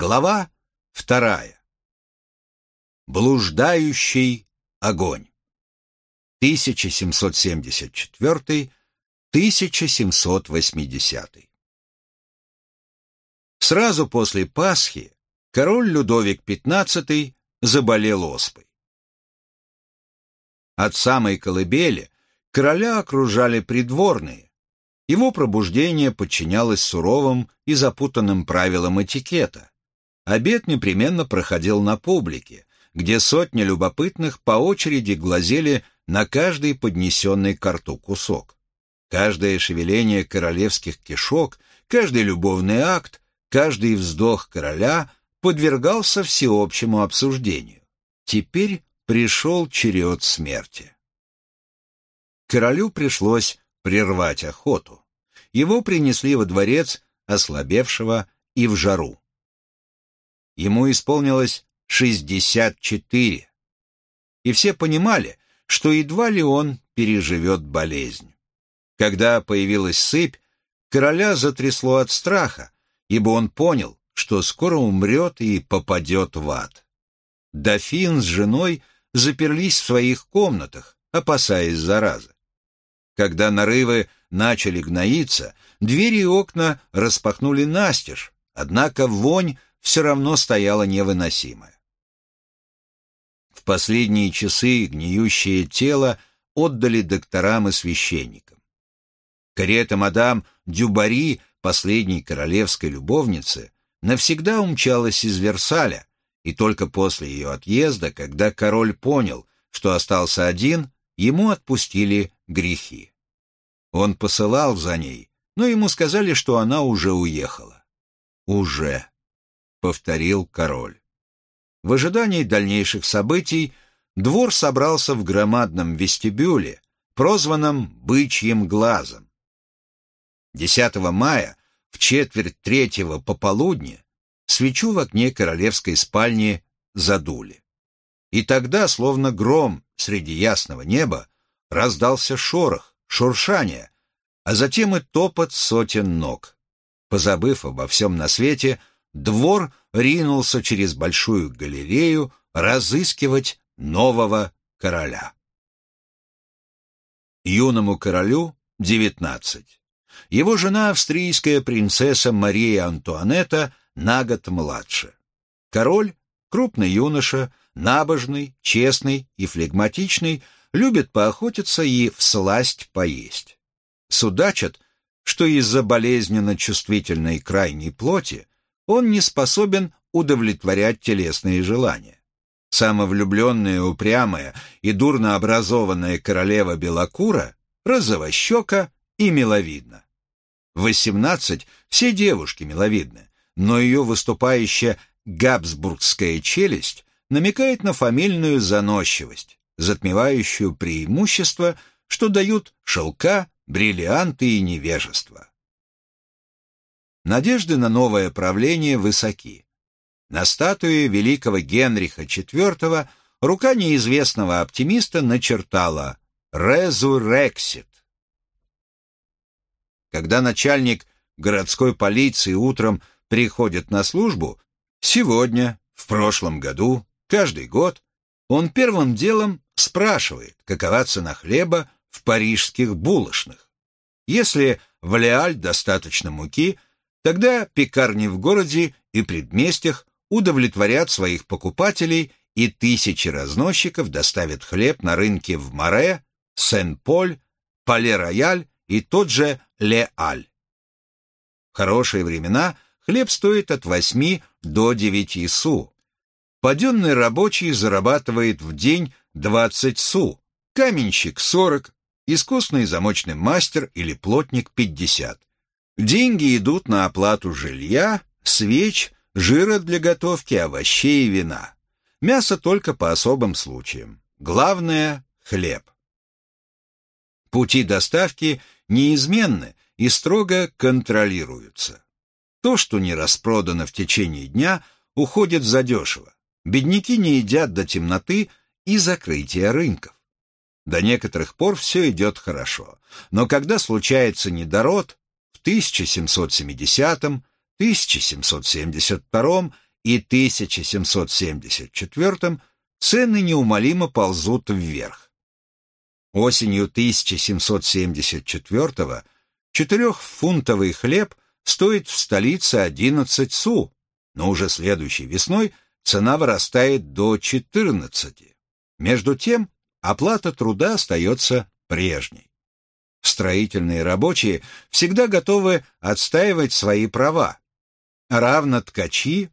Глава вторая. Блуждающий огонь. 1774-1780. Сразу после Пасхи король Людовик XV заболел оспой. От самой колыбели короля окружали придворные. Его пробуждение подчинялось суровым и запутанным правилам этикета. Обед непременно проходил на публике, где сотни любопытных по очереди глазели на каждый поднесенный к рту кусок. Каждое шевеление королевских кишок, каждый любовный акт, каждый вздох короля подвергался всеобщему обсуждению. Теперь пришел черед смерти. Королю пришлось прервать охоту. Его принесли во дворец ослабевшего и в жару. Ему исполнилось 64. И все понимали, что едва ли он переживет болезнь. Когда появилась сыпь, короля затрясло от страха, ибо он понял, что скоро умрет и попадет в ад. Дофин с женой заперлись в своих комнатах, опасаясь заразы. Когда нарывы начали гноиться, двери и окна распахнули настежь, однако вонь все равно стояла невыносимая. В последние часы гниющее тело отдали докторам и священникам. Карета мадам Дюбари, последней королевской любовницы, навсегда умчалась из Версаля, и только после ее отъезда, когда король понял, что остался один, ему отпустили грехи. Он посылал за ней, но ему сказали, что она уже уехала. Уже. — повторил король. В ожидании дальнейших событий двор собрался в громадном вестибюле, прозванном «бычьим глазом». 10 мая в четверть третьего пополудни свечу в окне королевской спальни задули. И тогда, словно гром среди ясного неба, раздался шорох, шуршание, а затем и топот сотен ног. Позабыв обо всем на свете, двор ринулся через большую галерею разыскивать нового короля. Юному королю девятнадцать. Его жена австрийская принцесса Мария Антуанетта на год младше. Король, крупный юноша, набожный, честный и флегматичный, любит поохотиться и всласть поесть. Судачат, что из-за болезненно чувствительной крайней плоти он не способен удовлетворять телесные желания. Самовлюбленная, упрямая и дурно образованная королева Белокура розовощека и миловидна. В 18 все девушки миловидны, но ее выступающая габсбургская челюсть намекает на фамильную заносчивость, затмевающую преимущество, что дают шелка, бриллианты и невежество. Надежды на новое правление высоки. На статуе великого Генриха IV рука неизвестного оптимиста начертала «Резурексит». Когда начальник городской полиции утром приходит на службу, сегодня, в прошлом году, каждый год, он первым делом спрашивает, какова цена хлеба в парижских булочных. Если в Леаль достаточно муки – Тогда пекарни в городе и предместьях удовлетворят своих покупателей, и тысячи разносчиков доставят хлеб на рынке в Море, Сен-Поль, Пале-Рояль и тот же Ле-Аль. В хорошие времена хлеб стоит от 8 до 9 су. Паденный рабочий зарабатывает в день 20 су, каменщик 40, искусный замочный мастер или плотник 50. Деньги идут на оплату жилья, свеч, жира для готовки, овощей и вина. Мясо только по особым случаям. Главное – хлеб. Пути доставки неизменны и строго контролируются. То, что не распродано в течение дня, уходит задешево. Бедняки не едят до темноты и закрытия рынков. До некоторых пор все идет хорошо, но когда случается недород, 1770, 1772 и 1774 цены неумолимо ползут вверх. Осенью 1774 четырехфунтовый хлеб стоит в столице 11 су, но уже следующей весной цена вырастает до 14. Между тем, оплата труда остается прежней. Строительные рабочие всегда готовы отстаивать свои права, равно ткачи,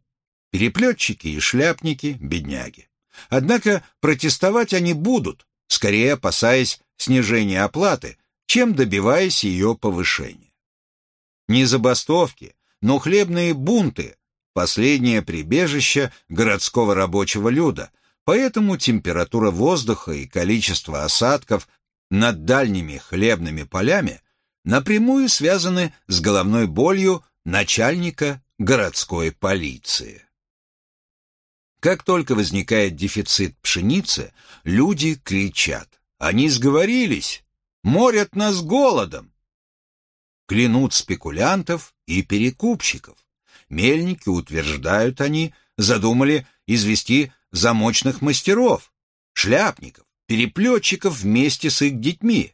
переплетчики и шляпники, бедняги. Однако протестовать они будут, скорее опасаясь снижения оплаты, чем добиваясь ее повышения. Не забастовки, но хлебные бунты – последнее прибежище городского рабочего люда, поэтому температура воздуха и количество осадков над дальними хлебными полями напрямую связаны с головной болью начальника городской полиции. Как только возникает дефицит пшеницы, люди кричат. Они сговорились, морят нас голодом. Клянут спекулянтов и перекупщиков. Мельники, утверждают они, задумали извести замочных мастеров, шляпников, переплетчиков вместе с их детьми.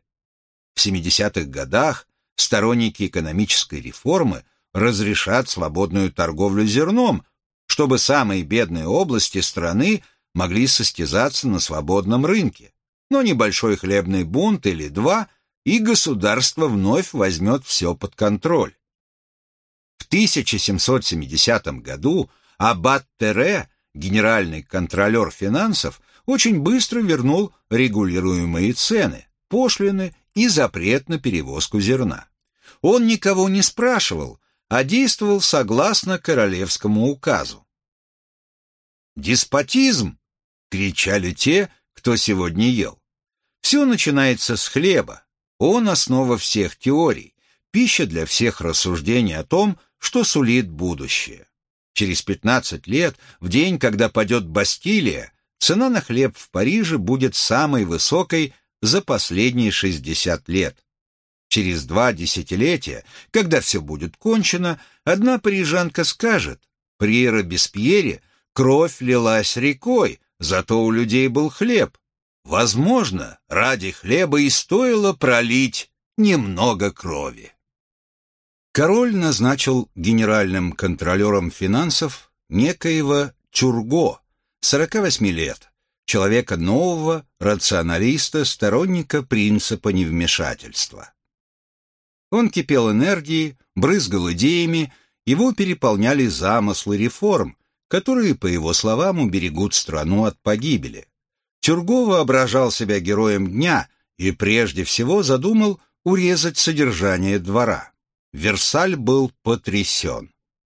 В 70-х годах сторонники экономической реформы разрешат свободную торговлю зерном, чтобы самые бедные области страны могли состязаться на свободном рынке. Но небольшой хлебный бунт или два, и государство вновь возьмет все под контроль. В 1770 году Аббат Тере, генеральный контролер финансов, очень быстро вернул регулируемые цены, пошлины и запрет на перевозку зерна. Он никого не спрашивал, а действовал согласно королевскому указу. «Деспотизм!» — кричали те, кто сегодня ел. Все начинается с хлеба. Он основа всех теорий, пища для всех рассуждений о том, что сулит будущее. Через 15 лет, в день, когда падет Бастилия, цена на хлеб в Париже будет самой высокой за последние 60 лет. Через два десятилетия, когда все будет кончено, одна парижанка скажет, при Робеспьере кровь лилась рекой, зато у людей был хлеб. Возможно, ради хлеба и стоило пролить немного крови. Король назначил генеральным контролером финансов некоего Чурго, 48 лет, человека нового, рационалиста, сторонника принципа невмешательства. Он кипел энергией, брызгал идеями, его переполняли замыслы реформ, которые, по его словам, уберегут страну от погибели. Тюрго воображал себя героем дня и прежде всего задумал урезать содержание двора. Версаль был потрясен.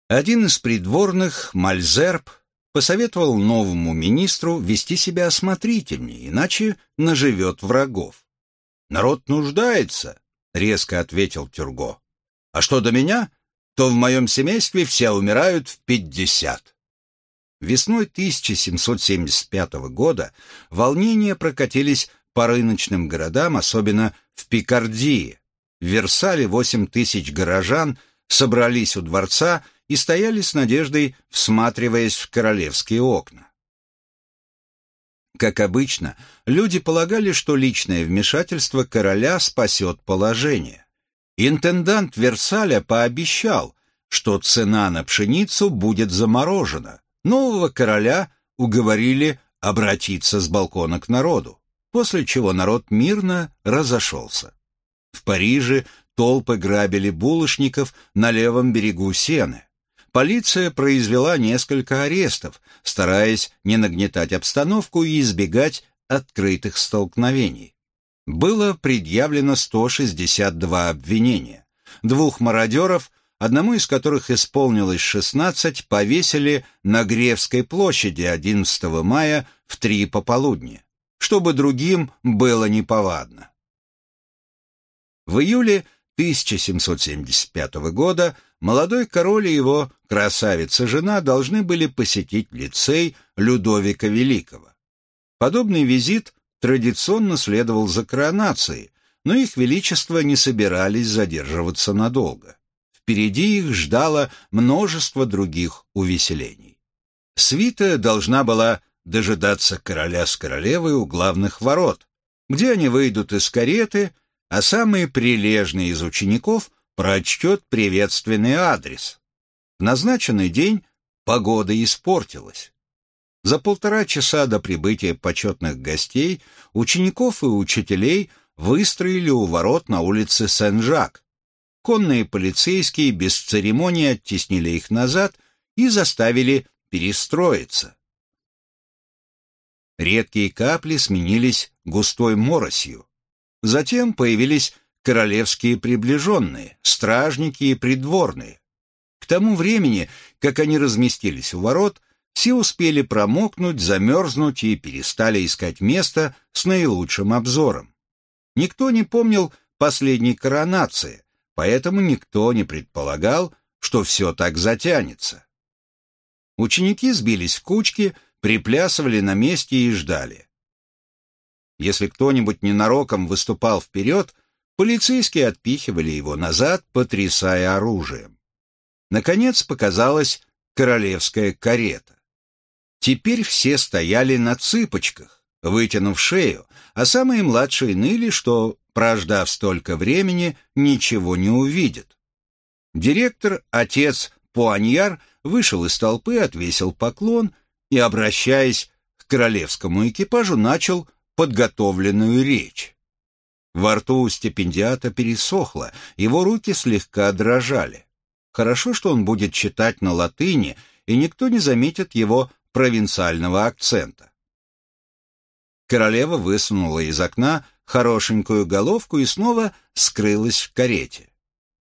Один из придворных, Мальзерб, посоветовал новому министру вести себя осмотрительнее, иначе наживет врагов. «Народ нуждается», — резко ответил Тюрго. «А что до меня, то в моем семействе все умирают в пятьдесят». Весной 1775 года волнения прокатились по рыночным городам, особенно в Пикардии. В Версале 8 тысяч горожан собрались у дворца и стояли с надеждой, всматриваясь в королевские окна. Как обычно, люди полагали, что личное вмешательство короля спасет положение. Интендант Версаля пообещал, что цена на пшеницу будет заморожена. Нового короля уговорили обратиться с балкона к народу, после чего народ мирно разошелся. В Париже толпы грабили булочников на левом берегу Сены. Полиция произвела несколько арестов, стараясь не нагнетать обстановку и избегать открытых столкновений. Было предъявлено 162 обвинения. Двух мародеров, одному из которых исполнилось 16, повесили на Гревской площади 11 мая в три пополудни, чтобы другим было неповадно. В июле 1775 года молодой король и его красавица-жена должны были посетить лицей Людовика Великого. Подобный визит традиционно следовал за коронацией, но их величество не собирались задерживаться надолго. Впереди их ждало множество других увеселений. Свита должна была дожидаться короля с королевой у главных ворот, где они выйдут из кареты, а самый прилежный из учеников прочтет приветственный адрес. В назначенный день погода испортилась. За полтора часа до прибытия почетных гостей учеников и учителей выстроили у ворот на улице Сен-Жак. Конные полицейские без церемонии оттеснили их назад и заставили перестроиться. Редкие капли сменились густой моросью. Затем появились королевские приближенные, стражники и придворные. К тому времени, как они разместились у ворот, все успели промокнуть, замерзнуть и перестали искать место с наилучшим обзором. Никто не помнил последней коронации, поэтому никто не предполагал, что все так затянется. Ученики сбились в кучки, приплясывали на месте и ждали. Если кто-нибудь ненароком выступал вперед, полицейские отпихивали его назад, потрясая оружием. Наконец показалась королевская карета. Теперь все стояли на цыпочках, вытянув шею, а самые младшие ныли, что, прождав столько времени, ничего не увидят. Директор, отец Пуаньяр, вышел из толпы, отвесил поклон и, обращаясь к королевскому экипажу, начал подготовленную речь. Во рту у стипендиата пересохло, его руки слегка дрожали. Хорошо, что он будет читать на латыни, и никто не заметит его провинциального акцента. Королева высунула из окна хорошенькую головку и снова скрылась в карете.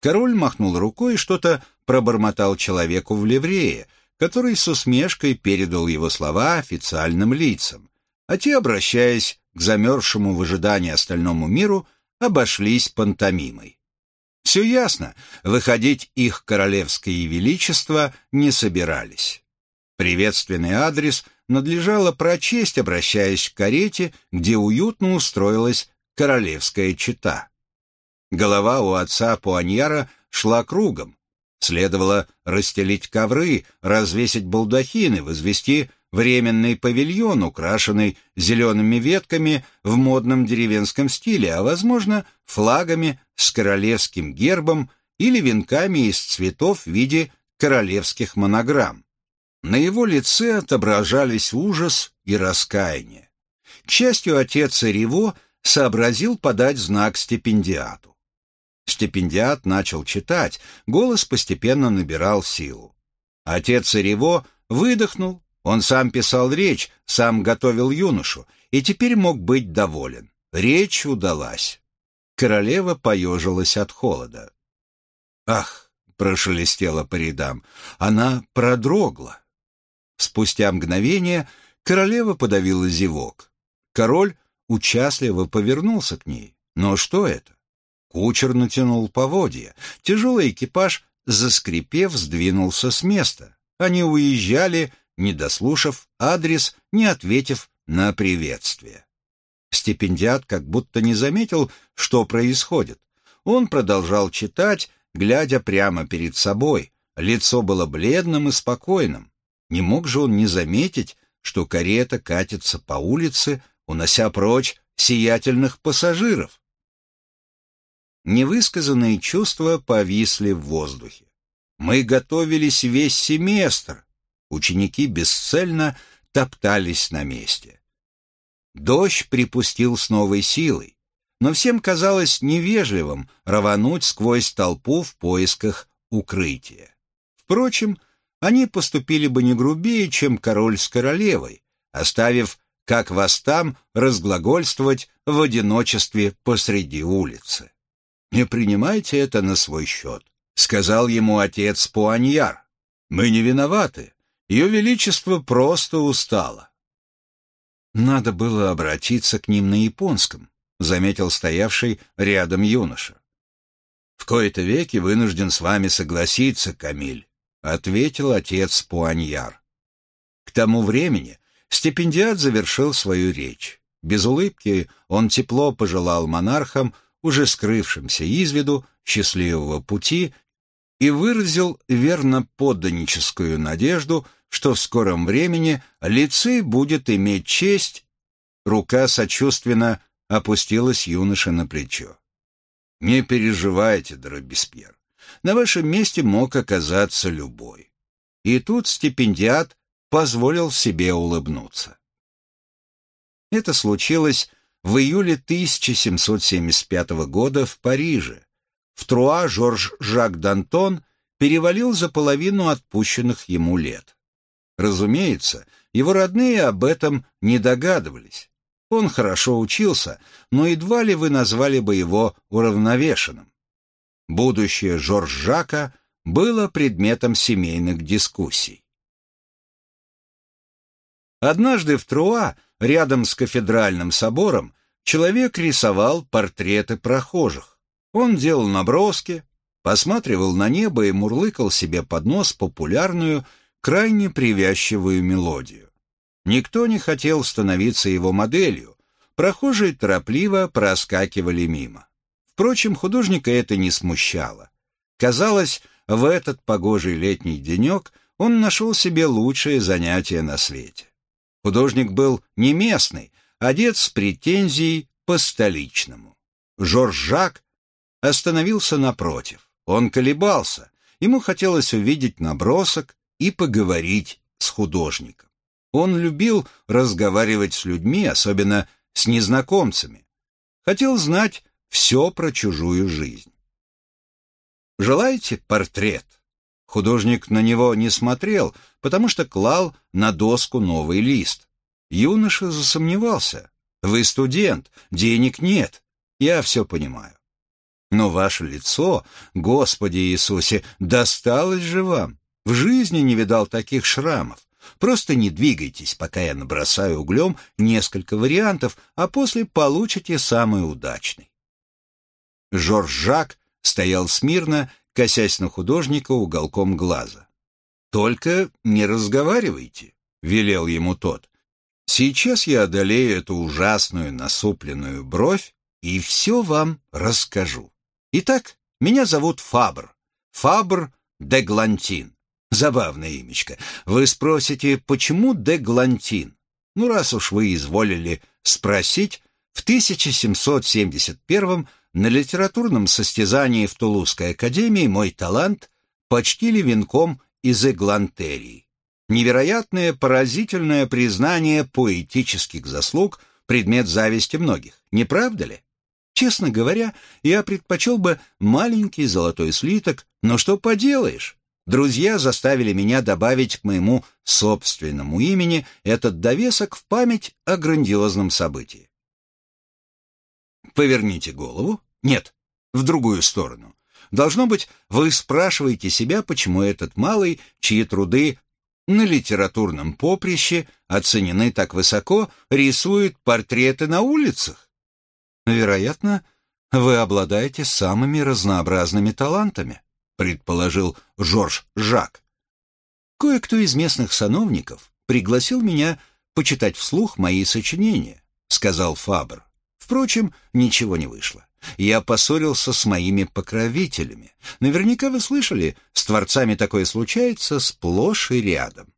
Король махнул рукой и что-то пробормотал человеку в ливрее, который с усмешкой передал его слова официальным лицам, а те, обращаясь к замерзшему в ожидании остальному миру, обошлись пантомимой. Все ясно, выходить их королевское величество не собирались. Приветственный адрес надлежало прочесть, обращаясь к карете, где уютно устроилась королевская чета. Голова у отца Пуаньяра шла кругом. Следовало расстелить ковры, развесить балдахины, возвести временный павильон, украшенный зелеными ветками в модном деревенском стиле, а, возможно, флагами с королевским гербом или венками из цветов в виде королевских монограмм. На его лице отображались ужас и раскаяние. К счастью, отец Ирево сообразил подать знак стипендиату. Стипендиат начал читать, голос постепенно набирал силу. Отец Ирево выдохнул, он сам писал речь, сам готовил юношу, и теперь мог быть доволен. Речь удалась. Королева поежилась от холода. «Ах!» — прошелестела по рядам. Она продрогла. Спустя мгновение королева подавила зевок. Король участливо повернулся к ней. Но что это? Кучер натянул поводья. Тяжелый экипаж, заскрипев, сдвинулся с места. Они уезжали, не дослушав адрес, не ответив на приветствие. Стипендиат как будто не заметил, что происходит. Он продолжал читать, глядя прямо перед собой. Лицо было бледным и спокойным. Не мог же он не заметить, что карета катится по улице, унося прочь сиятельных пассажиров. Невысказанные чувства повисли в воздухе. Мы готовились весь семестр, Ученики бесцельно топтались на месте. Дождь припустил с новой силой, но всем казалось невежливым рвануть сквозь толпу в поисках укрытия. Впрочем, они поступили бы не грубее, чем король с королевой, оставив, как вас там, разглагольствовать в одиночестве посреди улицы. «Не принимайте это на свой счет», — сказал ему отец Пуаньяр. «Мы не виноваты. Ее Величество просто устало. «Надо было обратиться к ним на японском», — заметил стоявший рядом юноша. «В кои-то веки вынужден с вами согласиться, Камиль», — ответил отец Пуаньяр. К тому времени стипендиат завершил свою речь. Без улыбки он тепло пожелал монархам, уже скрывшимся из виду, счастливого пути и выразил верно подданническую надежду, что в скором времени лицей будет иметь честь. Рука сочувственно опустилась юноше на плечо. «Не переживайте, Дробеспьер. На вашем месте мог оказаться любой». И тут стипендиат позволил себе улыбнуться. Это случилось в июле 1775 года в Париже. В Труа Жорж Жак Д'Антон перевалил за половину отпущенных ему лет. Разумеется, его родные об этом не догадывались. Он хорошо учился, но едва ли вы назвали бы его уравновешенным. Будущее Жорж Жака было предметом семейных дискуссий. Однажды в Труа, рядом с кафедральным собором, человек рисовал портреты прохожих. Он делал наброски, посматривал на небо и мурлыкал себе под нос популярную, крайне привязчивую мелодию. Никто не хотел становиться его моделью, прохожие торопливо проскакивали мимо. Впрочем, художника это не смущало. Казалось, в этот погожий летний денек он нашел себе лучшее занятие на свете. Художник был не местный, одет с претензией по-столичному. Жорж Жак остановился напротив. Он колебался. Ему хотелось увидеть набросок и поговорить с художником. Он любил разговаривать с людьми, особенно с незнакомцами. Хотел знать все про чужую жизнь. «Желаете портрет?» Художник на него не смотрел, потому что клал на доску новый лист. Юноша засомневался. «Вы студент, денег нет. Я все понимаю. Но ваше лицо, Господи Иисусе, досталось же вам. В жизни не видал таких шрамов. Просто не двигайтесь, пока я набросаю углем несколько вариантов, а после получите самый удачный». Жорж Жак стоял смирно косясь на художника уголком глаза. «Только не разговаривайте», — велел ему тот. «Сейчас я одолею эту ужасную насупленную бровь и все вам расскажу. Итак, меня зовут Фабр. Фабр де Глантин. Забавное имечко. Вы спросите, почему де Глантин? Ну, раз уж вы изволили спросить, в 1771 на литературном состязании в Тулузской академии мой талант почтили венком из эглантерии. Невероятное, поразительное признание поэтических заслуг – предмет зависти многих, не правда ли? Честно говоря, я предпочел бы маленький золотой слиток, но что поделаешь? Друзья заставили меня добавить к моему собственному имени этот довесок в память о грандиозном событии. Поверните голову нет, в другую сторону. Должно быть, вы спрашиваете себя, почему этот малый, чьи труды на литературном поприще оценены так высоко, рисует портреты на улицах. Вероятно, вы обладаете самыми разнообразными талантами, предположил Жорж Жак. Кое-кто из местных сановников пригласил меня почитать вслух мои сочинения, сказал Фабр. Впрочем, ничего не вышло. Я поссорился с моими покровителями. Наверняка вы слышали, с творцами такое случается сплошь и рядом.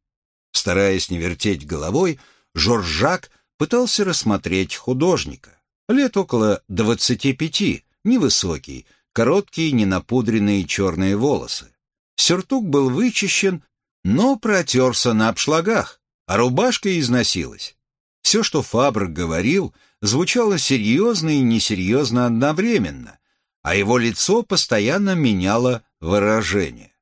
Стараясь не вертеть головой, Жоржак пытался рассмотреть художника. Лет около двадцати пяти, невысокий, короткие ненапудренные черные волосы. Сюртук был вычищен, но протерся на обшлагах, а рубашка износилась. Все, что Фабр говорил, звучало серьезно и несерьезно одновременно, а его лицо постоянно меняло выражение.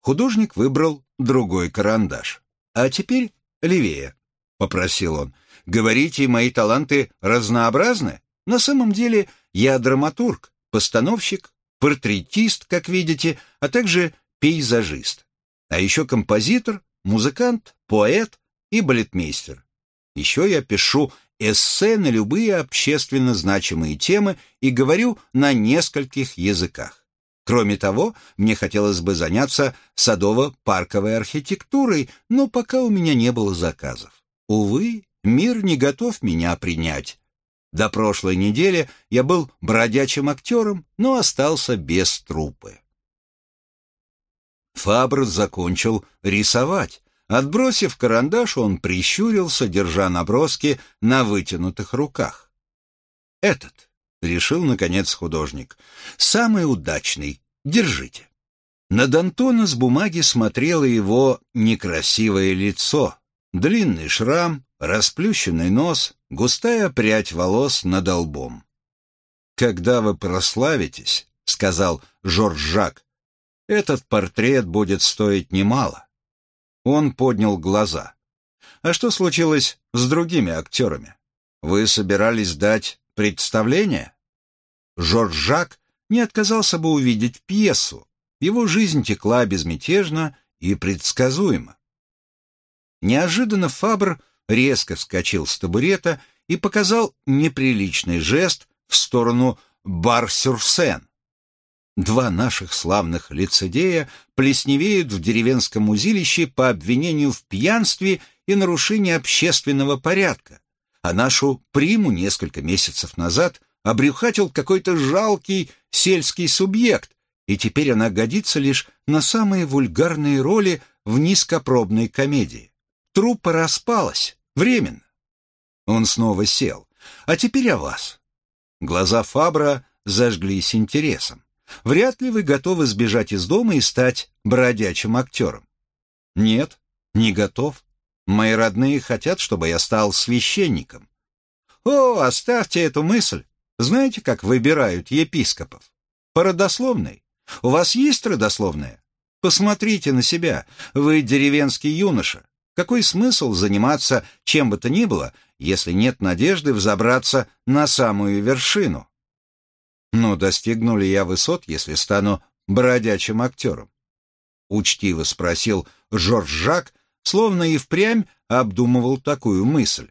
Художник выбрал другой карандаш. «А теперь левее», — попросил он. «Говорите, мои таланты разнообразны? На самом деле я драматург, постановщик, портретист, как видите, а также пейзажист. А еще композитор, музыкант, поэт и балетмейстер. Еще я пишу эссе на любые общественно значимые темы и говорю на нескольких языках. Кроме того, мне хотелось бы заняться садово-парковой архитектурой, но пока у меня не было заказов. Увы, мир не готов меня принять. До прошлой недели я был бродячим актером, но остался без трупы. Фабр закончил рисовать. Отбросив карандаш, он прищурился, держа наброски на вытянутых руках. «Этот», — решил, наконец, художник, — «самый удачный. Держите». На Д'Антона с бумаги смотрело его некрасивое лицо, длинный шрам, расплющенный нос, густая прядь волос над лбом. «Когда вы прославитесь», — сказал Жорж Жак, — «этот портрет будет стоить немало». Он поднял глаза. «А что случилось с другими актерами? Вы собирались дать представление?» Жорж Жак не отказался бы увидеть пьесу. Его жизнь текла безмятежно и предсказуемо. Неожиданно Фабр резко вскочил с табурета и показал неприличный жест в сторону Бар-Сюрсен. Два наших славных лицедея плесневеют в деревенском узилище по обвинению в пьянстве и нарушении общественного порядка, а нашу приму несколько месяцев назад обрюхатил какой-то жалкий сельский субъект, и теперь она годится лишь на самые вульгарные роли в низкопробной комедии. Труппа распалась, временно. Он снова сел. А теперь о вас. Глаза Фабра зажглись интересом. Вряд ли вы готовы сбежать из дома и стать бродячим актером. Нет, не готов. Мои родные хотят, чтобы я стал священником. О, оставьте эту мысль. Знаете, как выбирают епископов? По родословной. У вас есть родословная? Посмотрите на себя. Вы деревенский юноша. Какой смысл заниматься чем бы то ни было, если нет надежды взобраться на самую вершину? Но достигну ли я высот, если стану бродячим актером? Учтиво спросил Жорж Жак, словно и впрямь обдумывал такую мысль.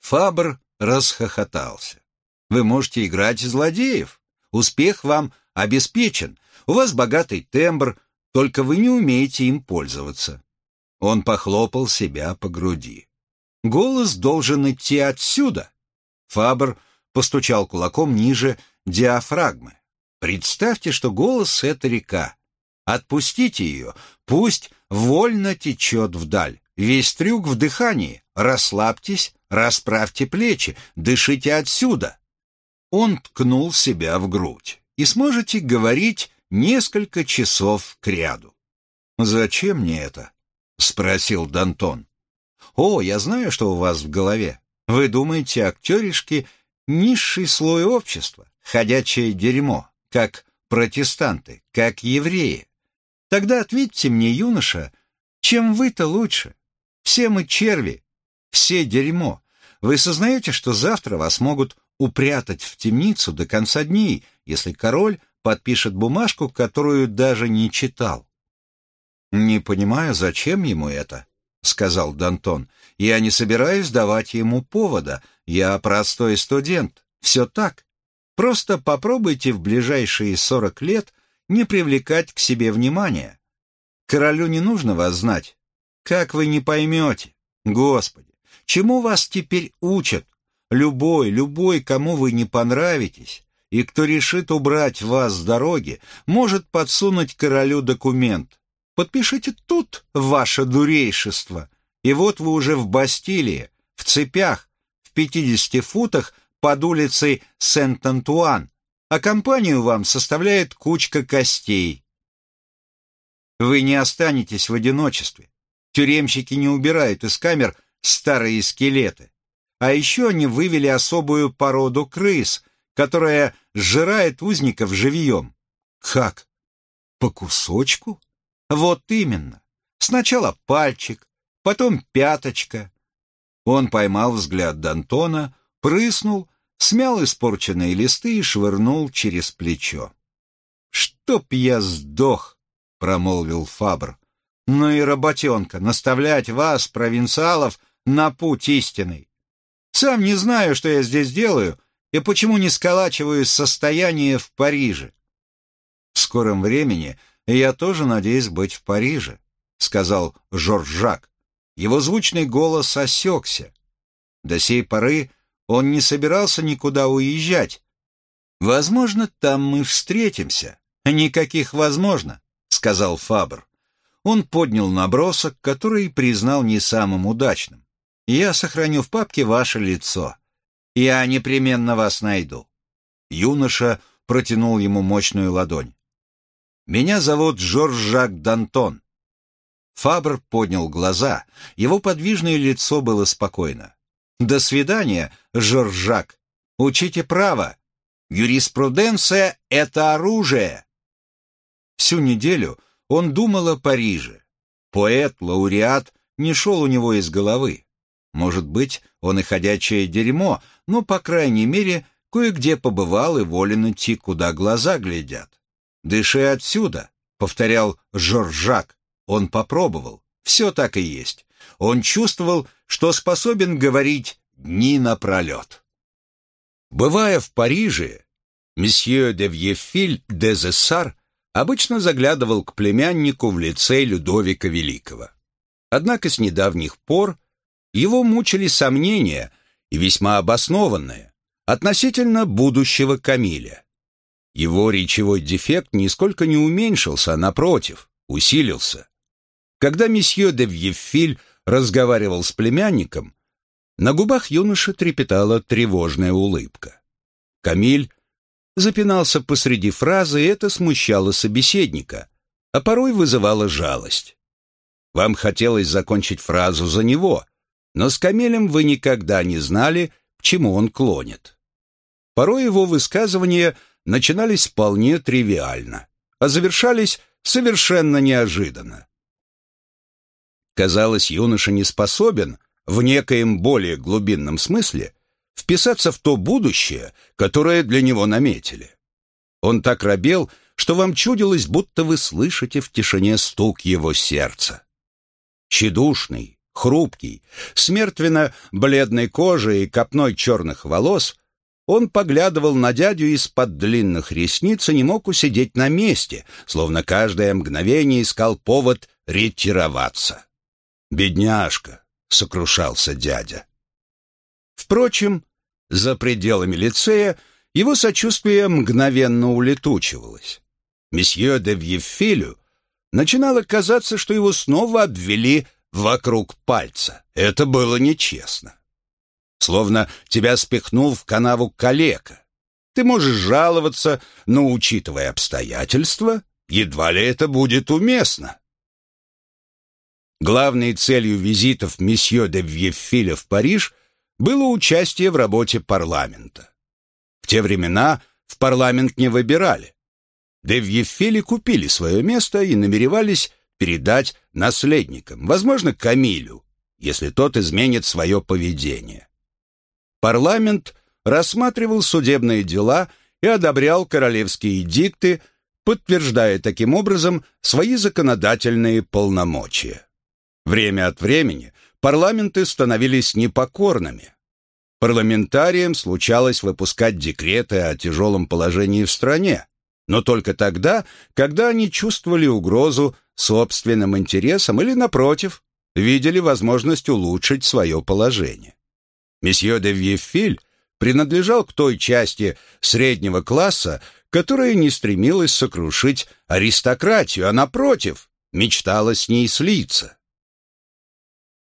Фабр расхохотался. «Вы можете играть злодеев. Успех вам обеспечен. У вас богатый тембр, только вы не умеете им пользоваться. Он похлопал себя по груди. «Голос должен идти отсюда!» Фабр постучал кулаком ниже диафрагмы. «Представьте, что голос — это река. Отпустите ее, пусть вольно течет вдаль. Весь трюк в дыхании. Расслабьтесь, расправьте плечи, дышите отсюда». Он ткнул себя в грудь. И сможете говорить несколько часов кряду. «Зачем мне это?» — спросил Дантон. «О, я знаю, что у вас в голове. Вы думаете, актеришки — низший слой общества, ходячее дерьмо, как протестанты, как евреи. Тогда ответьте мне, юноша, чем вы-то лучше? Все мы черви, все дерьмо. Вы сознаете, что завтра вас могут упрятать в темницу до конца дней, если король подпишет бумажку, которую даже не читал? «Не понимаю, зачем ему это?» — сказал Дантон. «Я не собираюсь давать ему повода. Я простой студент. Все так. Просто попробуйте в ближайшие сорок лет не привлекать к себе внимания. Королю не нужно вас знать. Как вы не поймете? Господи, чему вас теперь учат? Любой, любой, кому вы не понравитесь, и кто решит убрать вас с дороги, может подсунуть королю документ, Подпишите тут, ваше дурейшество, и вот вы уже в Бастилии, в цепях, в пятидесяти футах под улицей Сент-Антуан, а компанию вам составляет кучка костей. Вы не останетесь в одиночестве. Тюремщики не убирают из камер старые скелеты. А еще они вывели особую породу крыс, которая сжирает узников живьем. Как? По кусочку? Вот именно. Сначала пальчик, потом пяточка. Он поймал взгляд Д'Антона, прыснул, смял испорченные листы и швырнул через плечо. «Чтоб я сдох!» — промолвил Фабр. «Ну и работенка, наставлять вас, провинциалов, на путь истинный. Сам не знаю, что я здесь делаю и почему не сколачиваю состояние в Париже. В скором времени «Я тоже надеюсь быть в Париже», — сказал Жорж Жак. Его звучный голос осекся. До сей поры он не собирался никуда уезжать. «Возможно, там мы встретимся. Никаких возможно. сказал Фабр. Он поднял набросок, который признал не самым удачным. «Я сохраню в папке ваше лицо. Я непременно вас найду». Юноша протянул ему мощную ладонь. «Меня зовут Жорж-Жак Д'Антон». Фабр поднял глаза, его подвижное лицо было спокойно. «До свидания, Жорж-Жак. Учите право. Юриспруденция — это оружие». Всю неделю он думал о Париже. Поэт, лауреат не шел у него из головы. Может быть, он и ходячее дерьмо, но, по крайней мере, кое-где побывал и волен идти, куда глаза глядят. «Дыши отсюда», — повторял Жоржак. Он попробовал. Все так и есть. Он чувствовал, что способен говорить дни напролет. Бывая в Париже, месье де Вьефиль де Зессар обычно заглядывал к племяннику в лице Людовика Великого. Однако с недавних пор его мучили сомнения, и весьма обоснованные, относительно будущего Камиля. Его речевой дефект нисколько не уменьшился, а напротив, усилился. Когда месье де Вьефиль разговаривал с племянником, на губах юноши трепетала тревожная улыбка. Камиль запинался посреди фразы, и это смущало собеседника, а порой вызывало жалость. Вам хотелось закончить фразу за него, но с Камилем вы никогда не знали, к чему он клонит. Порой его высказывания начинались вполне тривиально, а завершались совершенно неожиданно. Казалось, юноша не способен, в некоем более глубинном смысле, вписаться в то будущее, которое для него наметили. Он так робел, что вам чудилось, будто вы слышите в тишине стук его сердца. Чедушный, хрупкий, смертвенно бледной кожей и копной черных волос, он поглядывал на дядю из-под длинных ресниц и не мог усидеть на месте, словно каждое мгновение искал повод ретироваться. «Бедняжка!» — сокрушался дядя. Впрочем, за пределами лицея его сочувствие мгновенно улетучивалось. Месье де Вьефилю начинало казаться, что его снова обвели вокруг пальца. Это было нечестно. Словно тебя спихнул в канаву калека. Ты можешь жаловаться, но, учитывая обстоятельства, едва ли это будет уместно. Главной целью визитов месье де Вьефиля в Париж было участие в работе парламента. В те времена в парламент не выбирали. Де Вьефили купили свое место и намеревались передать наследникам, возможно, Камилю, если тот изменит свое поведение. Парламент рассматривал судебные дела и одобрял королевские эдикты, подтверждая таким образом свои законодательные полномочия. Время от времени парламенты становились непокорными. Парламентариям случалось выпускать декреты о тяжелом положении в стране, но только тогда, когда они чувствовали угрозу собственным интересам или, напротив, видели возможность улучшить свое положение. Месье де Вьефиль принадлежал к той части среднего класса, которая не стремилась сокрушить аристократию, а, напротив, мечтала с ней слиться.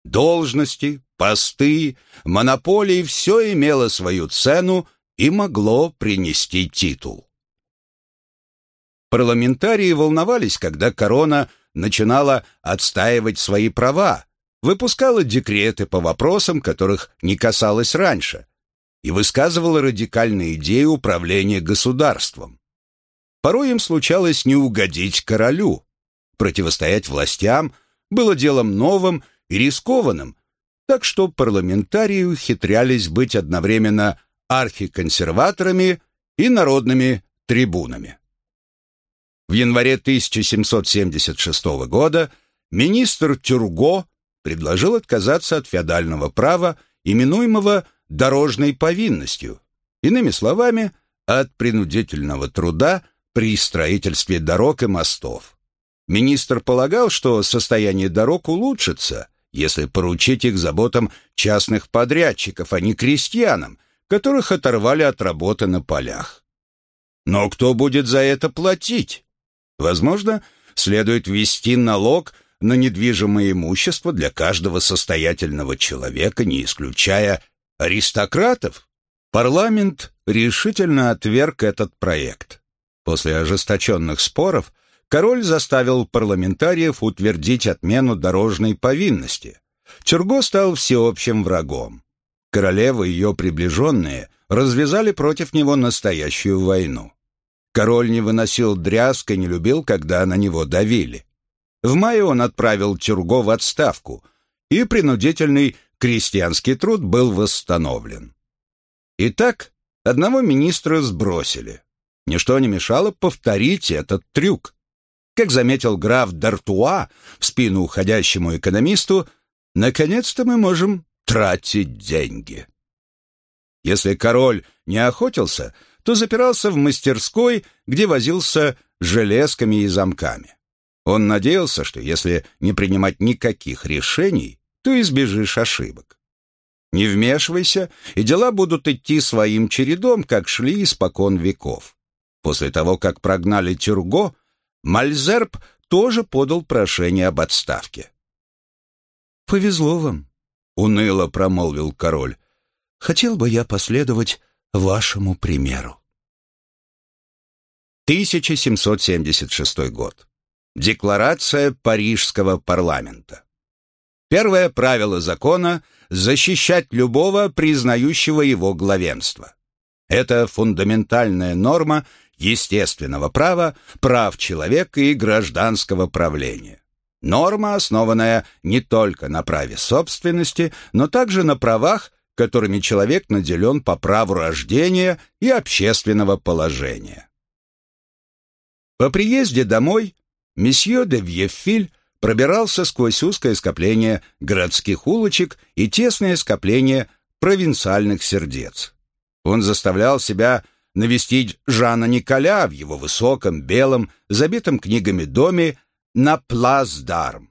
Должности, посты, монополии – все имело свою цену и могло принести титул. Парламентарии волновались, когда корона начинала отстаивать свои права, выпускала декреты по вопросам, которых не касалось раньше, и высказывала радикальные идеи управления государством. Порой им случалось не угодить королю. Противостоять властям было делом новым и рискованным, так что парламентарии ухитрялись быть одновременно архиконсерваторами и народными трибунами. В январе 1776 года министр Тюрго предложил отказаться от феодального права, именуемого дорожной повинностью, иными словами, от принудительного труда при строительстве дорог и мостов. Министр полагал, что состояние дорог улучшится, если поручить их заботам частных подрядчиков, а не крестьянам, которых оторвали от работы на полях. Но кто будет за это платить? Возможно, следует ввести налог на недвижимое имущество для каждого состоятельного человека, не исключая аристократов. Парламент решительно отверг этот проект. После ожесточенных споров король заставил парламентариев утвердить отмену дорожной повинности. Тюрго стал всеобщим врагом. Королева и ее приближенные развязали против него настоящую войну. Король не выносил дрязг и не любил, когда на него давили. В мае он отправил Тюрго в отставку, и принудительный крестьянский труд был восстановлен. Итак, одного министра сбросили. Ничто не мешало повторить этот трюк. Как заметил граф Д'Артуа в спину уходящему экономисту, наконец-то мы можем тратить деньги. Если король не охотился, то запирался в мастерской, где возился железками и замками. Он надеялся, что если не принимать никаких решений, то избежишь ошибок. Не вмешивайся, и дела будут идти своим чередом, как шли испокон веков. После того, как прогнали Тюрго, Мальзерб тоже подал прошение об отставке. «Повезло вам», — уныло промолвил король. «Хотел бы я последовать вашему примеру». 1776 год. Декларация Парижского парламента. Первое правило закона – защищать любого, признающего его главенство. Это фундаментальная норма естественного права, прав человека и гражданского правления. Норма, основанная не только на праве собственности, но также на правах, которыми человек наделен по праву рождения и общественного положения. По приезде домой месье де Вьефиль пробирался сквозь узкое скопление городских улочек и тесное скопление провинциальных сердец. Он заставлял себя навестить Жана Николя в его высоком, белом, забитом книгами доме на Плас-Дарм.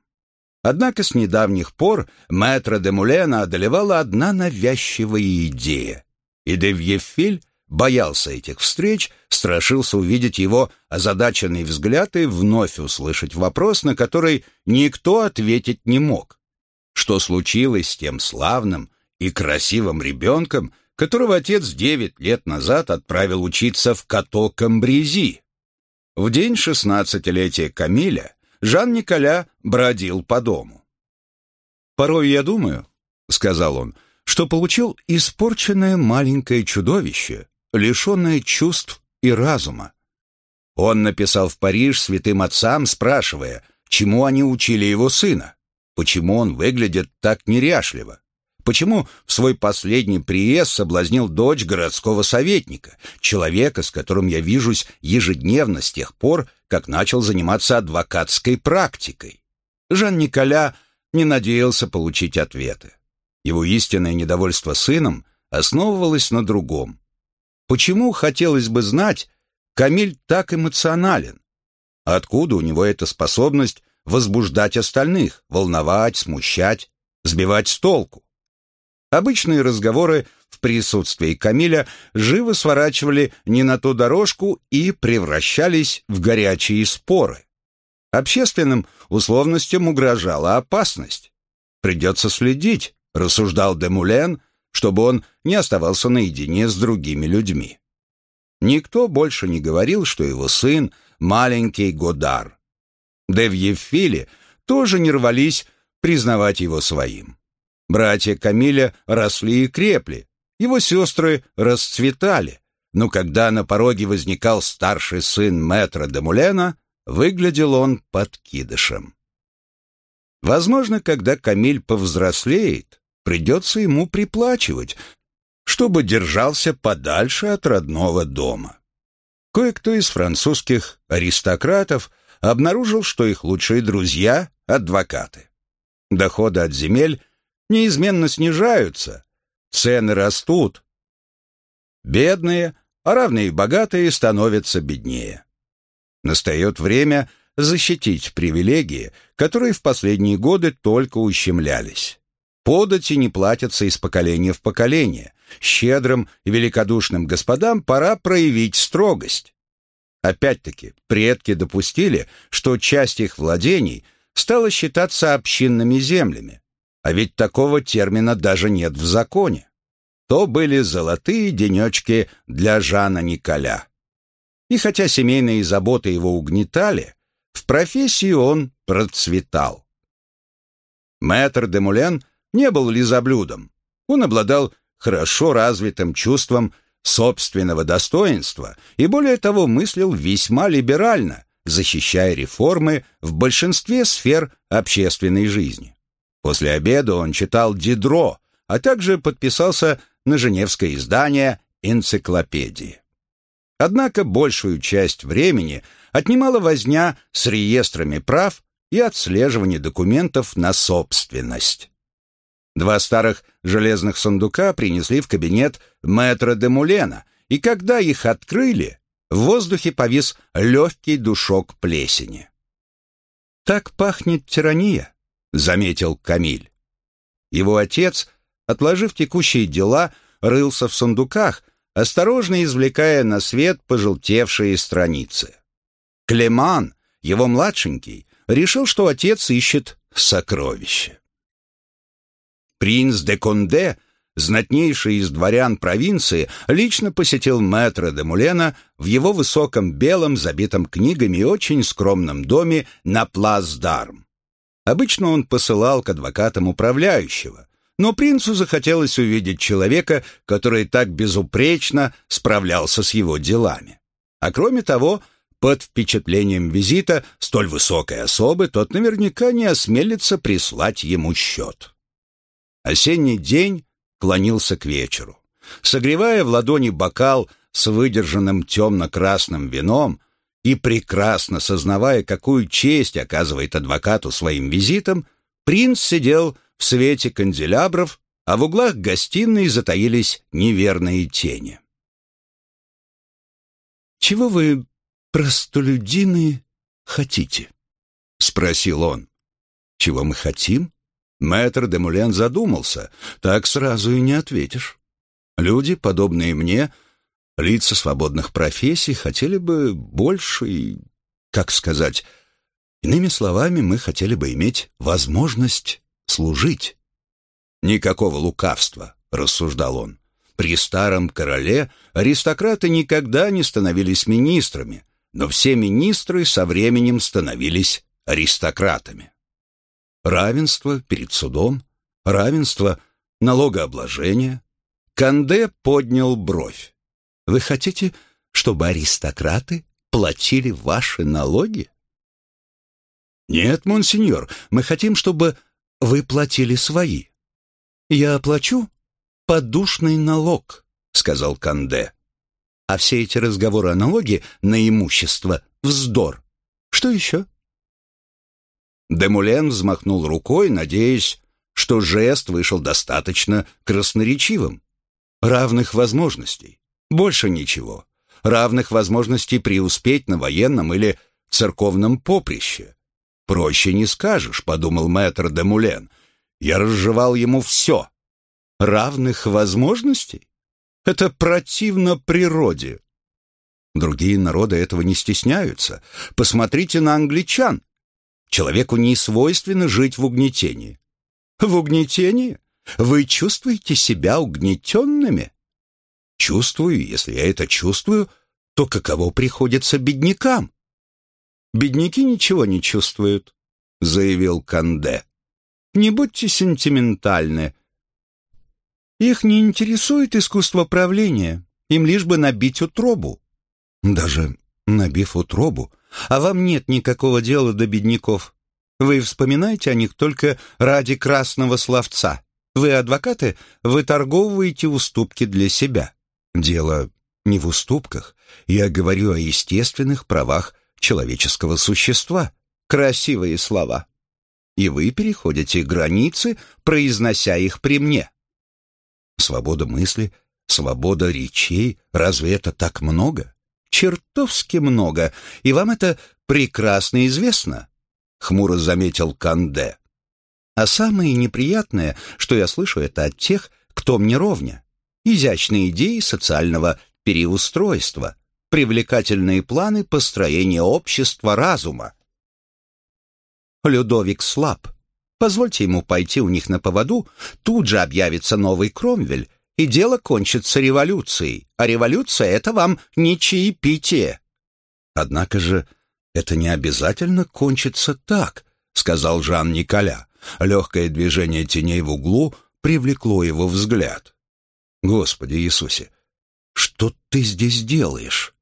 Однако с недавних пор мэтра де Мулена одолевала одна навязчивая идея, и де Вьефиль боялся этих встреч, страшился увидеть его озадаченный взгляд и вновь услышать вопрос, на который никто ответить не мог. Что случилось с тем славным и красивым ребенком, которого отец девять лет назад отправил учиться в Като-Камбрези? В день шестнадцатилетия Камиля Жан-Николя бродил по дому. «Порой я думаю», — сказал он, — «что получил испорченное маленькое чудовище, лишенное чувств и разума. Он написал в Париж святым отцам, спрашивая, чему они учили его сына, почему он выглядит так неряшливо, почему в свой последний приезд соблазнил дочь городского советника, человека, с которым я вижусь ежедневно с тех пор, как начал заниматься адвокатской практикой. Жан-Николя не надеялся получить ответы. Его истинное недовольство сыном основывалось на другом. Почему, хотелось бы знать, Камиль так эмоционален? Откуда у него эта способность возбуждать остальных, волновать, смущать, сбивать с толку? Обычные разговоры в присутствии Камиля живо сворачивали не на ту дорожку и превращались в горячие споры. Общественным условностям угрожала опасность. «Придется следить», — рассуждал Демулен, чтобы он не оставался наедине с другими людьми. Никто больше не говорил, что его сын — маленький Годар. Да в Евфиле тоже не рвались признавать его своим. Братья Камиля росли и крепли, его сестры расцветали, но когда на пороге возникал старший сын мэтра де Мулена, выглядел он подкидышем. Возможно, когда Камиль повзрослеет, придется ему приплачивать, чтобы держался подальше от родного дома. Кое-кто из французских аристократов обнаружил, что их лучшие друзья – адвокаты. Доходы от земель неизменно снижаются, цены растут. Бедные, а равные и богатые становятся беднее. Настает время защитить привилегии, которые в последние годы только ущемлялись. Подати не платятся из поколения в поколение. Щедрым и великодушным господам пора проявить строгость. Опять-таки, предки допустили, что часть их владений стала считаться общинными землями, а ведь такого термина даже нет в законе. То были золотые денечки для Жана Николя. И хотя семейные заботы его угнетали, в профессии он процветал. Мэтр де Мулен не был лизоблюдом. Он обладал хорошо развитым чувством собственного достоинства и, более того, мыслил весьма либерально, защищая реформы в большинстве сфер общественной жизни. После обеда он читал Дидро, а также подписался на женевское издание «Энциклопедии». Однако большую часть времени отнимала возня с реестрами прав и отслеживание документов на собственность. Два старых железных сундука принесли в кабинет мэтра де Мулена, и когда их открыли, в воздухе повис легкий душок плесени. «Так пахнет тирания», — заметил Камиль. Его отец, отложив текущие дела, рылся в сундуках, осторожно извлекая на свет пожелтевшие страницы. Клеман, его младшенький, решил, что отец ищет сокровище. Принц де Конде, знатнейший из дворян провинции, лично посетил мэтра де Мулена в его высоком белом, забитом книгами и очень скромном доме на Плацдарм. Обычно он посылал к адвокатам управляющего, но принцу захотелось увидеть человека, который так безупречно справлялся с его делами. А кроме того, под впечатлением визита столь высокой особы тот наверняка не осмелится прислать ему счет. Осенний день клонился к вечеру. Согревая в ладони бокал с выдержанным темно-красным вином и прекрасно сознавая, какую честь оказывает адвокату своим визитом, принц сидел в свете канделябров, а в углах гостиной затаились неверные тени. «Чего вы, простолюдины, хотите?» — спросил он. «Чего мы хотим?» Мэтр де Мулен задумался. Так сразу и не ответишь. Люди, подобные мне, лица свободных профессий, хотели бы больше как сказать, иными словами, мы хотели бы иметь возможность служить. Никакого лукавства, рассуждал он. При старом короле аристократы никогда не становились министрами, но все министры со временем становились аристократами равенство перед судом, равенство налогообложения. Канде поднял бровь. Вы хотите, чтобы аристократы платили ваши налоги? Нет, монсеньор, мы хотим, чтобы вы платили свои. Я оплачу подушный налог, сказал Канде. А все эти разговоры о налоге на имущество — вздор. Что еще? Демулен взмахнул рукой, надеясь, что жест вышел достаточно красноречивым. Равных возможностей. Больше ничего. Равных возможностей преуспеть на военном или церковном поприще. «Проще не скажешь», — подумал мэтр Демулен. «Я разжевал ему все. Равных возможностей? Это противно природе». Другие народы этого не стесняются. Посмотрите на англичан. Человеку не свойственно жить в угнетении. В угнетении? Вы чувствуете себя угнетенными? Чувствую, если я это чувствую, то каково приходится беднякам? Бедняки ничего не чувствуют, заявил Канде. Не будьте сентиментальны. Их не интересует искусство правления, им лишь бы набить утробу. Даже набив утробу, а вам нет никакого дела до бедняков. Вы вспоминаете о них только ради красного словца. Вы, адвокаты, вы торговываете уступки для себя. Дело не в уступках. Я говорю о естественных правах человеческого существа. Красивые слова. И вы переходите границы, произнося их при мне. Свобода мысли, свобода речей, разве это так много? Чертовски много, и вам это прекрасно известно», — хмуро заметил Канде. «А самое неприятное, что я слышу, это от тех, кто мне ровня. Изящные идеи социального переустройства. привлекательные планы построения общества разума. Людовик слаб. Позвольте ему пойти у них на поводу, тут же объявится новый Кромвель, и дело кончится революцией, а революция — это вам не чаепитие. Однако же это не обязательно кончится так, сказал Жан Николя. Легкое движение теней в углу привлекло его взгляд. Господи Иисусе, что ты здесь делаешь?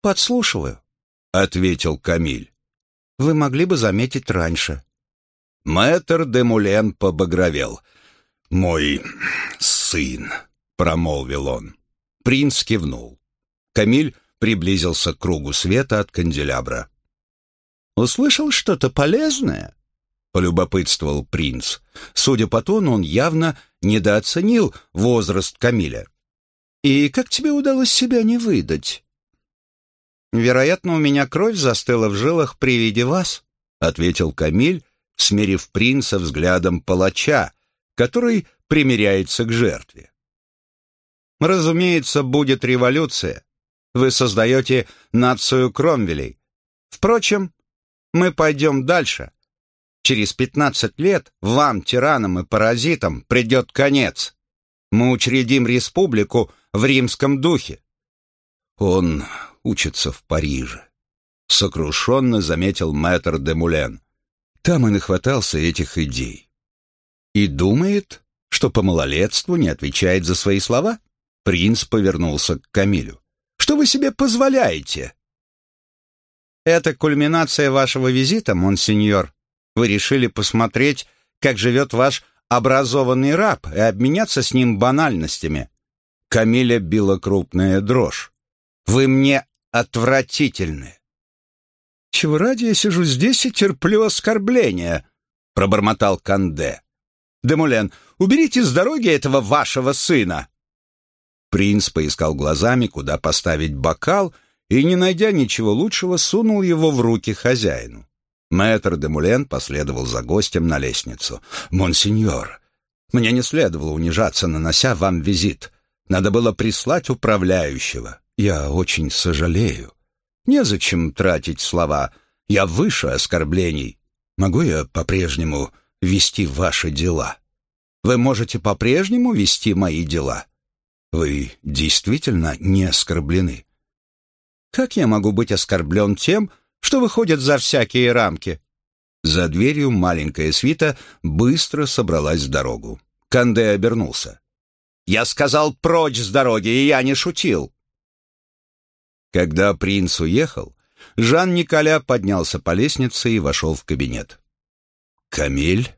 Подслушиваю, ответил Камиль. Вы могли бы заметить раньше. Мэтр де Мулен побагровел. «Мой сын», — промолвил он. Принц кивнул. Камиль приблизился к кругу света от канделябра. «Услышал что-то полезное?» — полюбопытствовал принц. Судя по тону, он явно недооценил возраст Камиля. «И как тебе удалось себя не выдать?» «Вероятно, у меня кровь застыла в жилах при виде вас», — ответил Камиль, смерив принца взглядом палача, который примиряется к жертве. «Разумеется, будет революция. Вы создаете нацию Кромвелей. Впрочем, мы пойдем дальше. Через пятнадцать лет вам, тиранам и паразитам, придет конец. Мы учредим республику в римском духе. Он учится в Париже. Сокрушенно заметил мэтр де Мулен. Там и нахватался этих идей. И думает, что по малолетству не отвечает за свои слова? Принц повернулся к Камилю. Что вы себе позволяете? Это кульминация вашего визита, монсеньор, вы решили посмотреть, как живет ваш образованный раб, и обменяться с ним банальностями. Камиля била крупная дрожь. Вы мне отвратительны. Чего ради я сижу здесь и терплю оскорбления? Пробормотал Канде. Демулен, уберите с дороги этого вашего сына. Принц поискал глазами, куда поставить бокал, и, не найдя ничего лучшего, сунул его в руки хозяину. Мэтр де Мулен последовал за гостем на лестницу. «Монсеньор, мне не следовало унижаться, нанося вам визит. Надо было прислать управляющего. Я очень сожалею. Незачем тратить слова. Я выше оскорблений. Могу я по-прежнему вести ваши дела? Вы можете по-прежнему вести мои дела? Вы действительно не оскорблены? Как я могу быть оскорблен тем, что выходит за всякие рамки. За дверью маленькая свита быстро собралась в дорогу. Канде обернулся. «Я сказал прочь с дороги, и я не шутил!» Когда принц уехал, Жан-Николя поднялся по лестнице и вошел в кабинет. «Камиль?»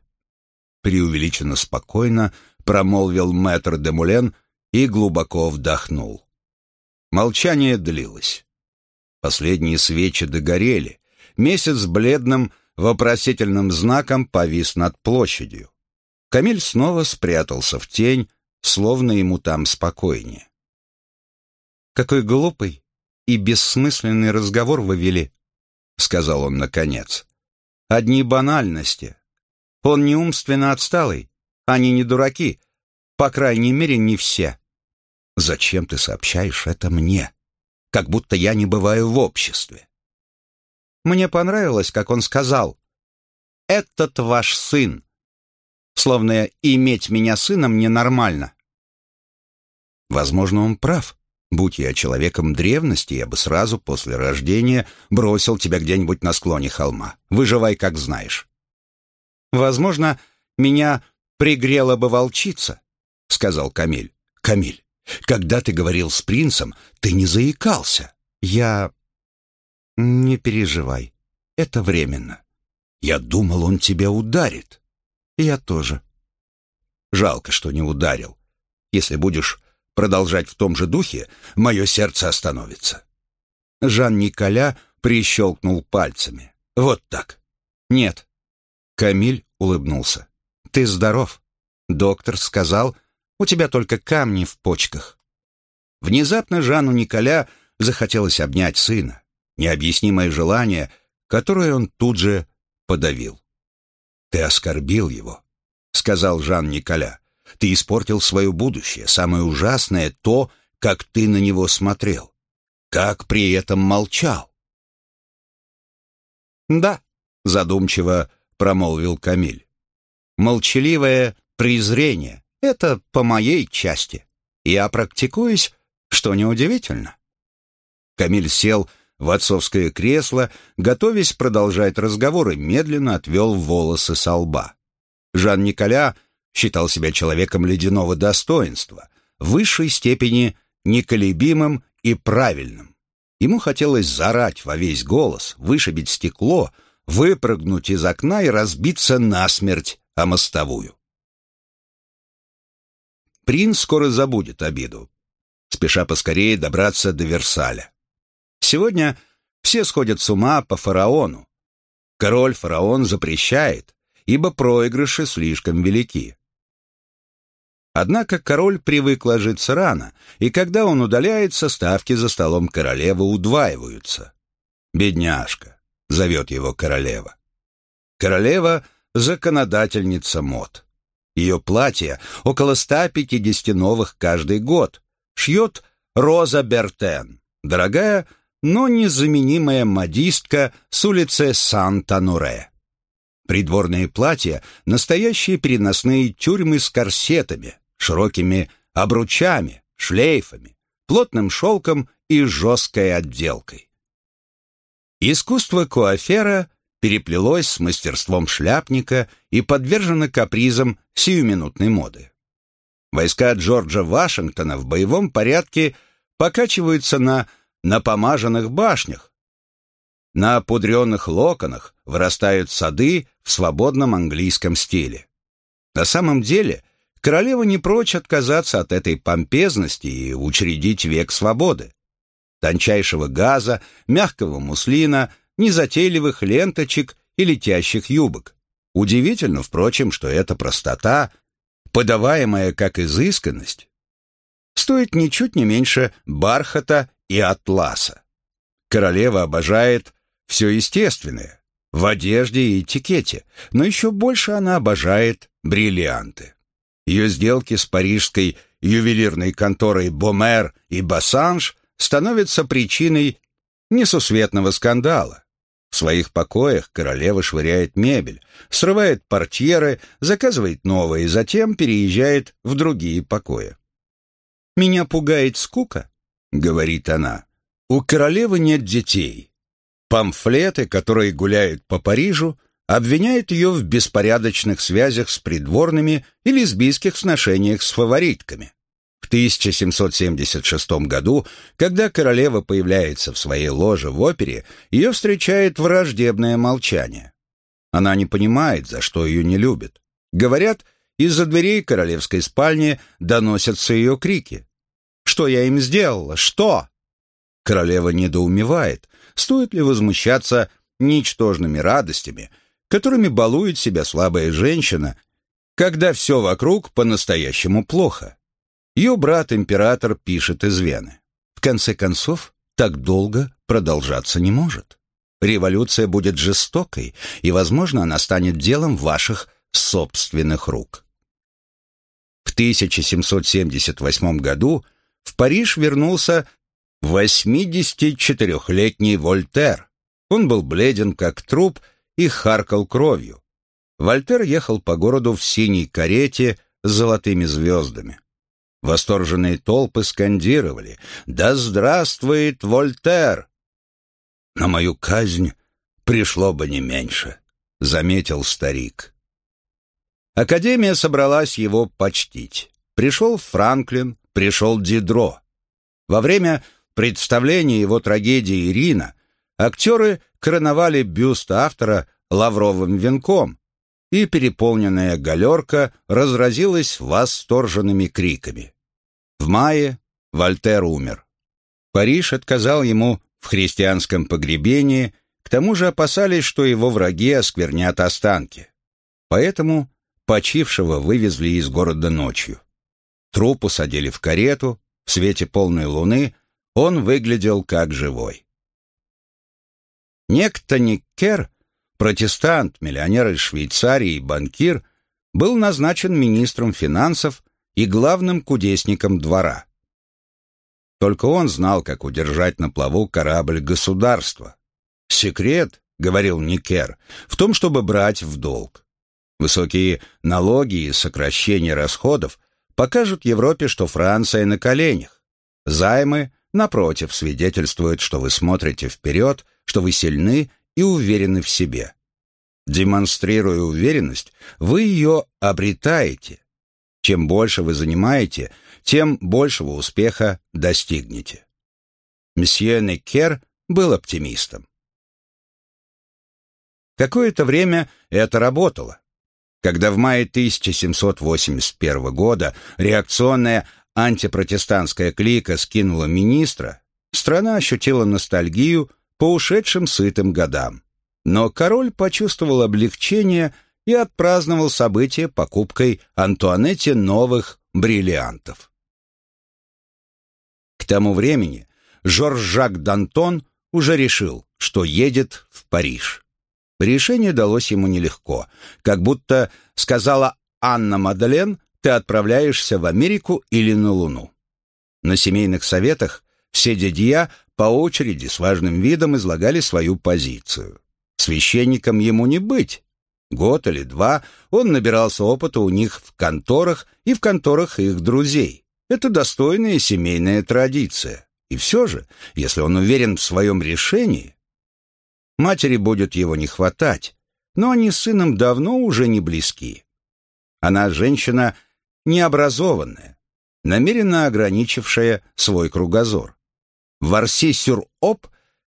преувеличенно спокойно промолвил мэтр де Мулен и глубоко вдохнул. Молчание длилось. Последние свечи догорели. Месяц бледным вопросительным знаком повис над площадью. Камиль снова спрятался в тень, словно ему там спокойнее. «Какой глупый и бессмысленный разговор вы вели», — сказал он наконец. «Одни банальности. Он не умственно отсталый, они не дураки, по крайней мере, не все. Зачем ты сообщаешь это мне?» как будто я не бываю в обществе. Мне понравилось, как он сказал, «Этот ваш сын», словно иметь меня сыном ненормально. Возможно, он прав. Будь я человеком древности, я бы сразу после рождения бросил тебя где-нибудь на склоне холма. Выживай, как знаешь. Возможно, меня пригрела бы волчица, — сказал Камиль. Камиль, когда ты говорил с принцем, ты не заикался. Я... Не переживай. Это временно. Я думал, он тебя ударит. Я тоже. Жалко, что не ударил. Если будешь продолжать в том же духе, мое сердце остановится. Жан-Николя прищелкнул пальцами. Вот так. Нет. Камиль улыбнулся. Ты здоров. Доктор сказал, у тебя только камни в почках». Внезапно Жанну Николя захотелось обнять сына. Необъяснимое желание, которое он тут же подавил. «Ты оскорбил его», — сказал Жан Николя. «Ты испортил свое будущее. Самое ужасное — то, как ты на него смотрел. как при этом молчал. «Да», — задумчиво промолвил Камиль. «Молчаливое презрение — это по моей части. Я практикуюсь, что неудивительно». Камиль сел в отцовское кресло, готовясь продолжать разговор, и медленно отвел волосы со лба. Жан-Николя считал себя человеком ледяного достоинства, в высшей степени неколебимым и правильным. Ему хотелось зарать во весь голос, вышибить стекло, выпрыгнуть из окна и разбиться насмерть о мостовую. Принц скоро забудет обиду, спеша поскорее добраться до Версаля. Сегодня все сходят с ума по фараону. Король-фараон запрещает, ибо проигрыши слишком велики. Однако король привык ложиться рано, и когда он удаляется, ставки за столом королевы удваиваются. «Бедняжка», — зовет его королева. Королева — законодательница мод. Ее платье около 150 новых каждый год. Шьет Роза Бертен, дорогая, но незаменимая модистка с улицы Санта-Нуре. Придворные платья — настоящие переносные тюрьмы с корсетами, широкими обручами, шлейфами, плотным шелком и жесткой отделкой. Искусство куафера переплелось с мастерством шляпника и подвержено капризам сиюминутной моды. Войска Джорджа Вашингтона в боевом порядке покачиваются на напомаженных башнях, на пудренных локонах вырастают сады в свободном английском стиле. На самом деле – Королева не прочь отказаться от этой помпезности и учредить век свободы. Тончайшего газа, мягкого муслина, незатейливых ленточек и летящих юбок. Удивительно, впрочем, что эта простота, подаваемая как изысканность, стоит ничуть не меньше бархата и атласа. Королева обожает все естественное, в одежде и этикете, но еще больше она обожает бриллианты. Ее сделки с парижской ювелирной конторой Бомер и Бассанж становятся причиной несусветного скандала. В своих покоях королева швыряет мебель, срывает портьеры, заказывает новые, затем переезжает в другие покои. «Меня пугает скука», — говорит она. «У королевы нет детей. Памфлеты, которые гуляют по Парижу, обвиняет ее в беспорядочных связях с придворными и лесбийских сношениях с фаворитками. В 1776 году, когда королева появляется в своей ложе в опере, ее встречает враждебное молчание. Она не понимает, за что ее не любят. Говорят, из-за дверей королевской спальни доносятся ее крики. «Что я им сделала? Что?» Королева недоумевает, стоит ли возмущаться ничтожными радостями – которыми балует себя слабая женщина, когда все вокруг по-настоящему плохо. Ее брат-император пишет из Вены. В конце концов, так долго продолжаться не может. Революция будет жестокой, и, возможно, она станет делом ваших собственных рук. В 1778 году в Париж вернулся 84-летний Вольтер. Он был бледен, как труп, и харкал кровью. Вольтер ехал по городу в синей карете с золотыми звездами. Восторженные толпы скандировали «Да здравствует Вольтер!» «На мою казнь пришло бы не меньше», — заметил старик. Академия собралась его почтить. Пришел Франклин, пришел Дидро. Во время представления его трагедии «Ирина» актеры короновали бюст автора лавровым венком, и переполненная галерка разразилась восторженными криками. В мае Вольтер умер. Париж отказал ему в христианском погребении, к тому же опасались, что его враги осквернят останки. Поэтому почившего вывезли из города ночью. Труп усадили в карету, в свете полной луны он выглядел как живой. Некто Никкер, протестант, миллионер из Швейцарии и банкир, был назначен министром финансов и главным кудесником двора. Только он знал, как удержать на плаву корабль государства. «Секрет», — говорил Никер, — «в том, чтобы брать в долг. Высокие налоги и сокращение расходов покажут Европе, что Франция на коленях. Займы, напротив, свидетельствуют, что вы смотрите вперед, что вы сильны и уверены в себе. Демонстрируя уверенность, вы ее обретаете. Чем больше вы занимаете, тем большего успеха достигнете. Месье Некер был оптимистом. Какое-то время это работало. Когда в мае 1781 года реакционная антипротестантская клика скинула министра, страна ощутила ностальгию по ушедшим сытым годам. Но король почувствовал облегчение и отпраздновал событие покупкой Антуанетте новых бриллиантов. К тому времени Жорж-Жак Д'Антон уже решил, что едет в Париж. Решение далось ему нелегко, как будто сказала Анна Мадлен, ты отправляешься в Америку или на Луну. На семейных советах все дядья по очереди с важным видом излагали свою позицию. Священником ему не быть. Год или два он набирался опыта у них в конторах и в конторах их друзей. Это достойная семейная традиция. И все же, если он уверен в своем решении, матери будет его не хватать, но они с сыном давно уже не близки. Она женщина необразованная, намеренно ограничившая свой кругозор. В Арси-Сюр-Оп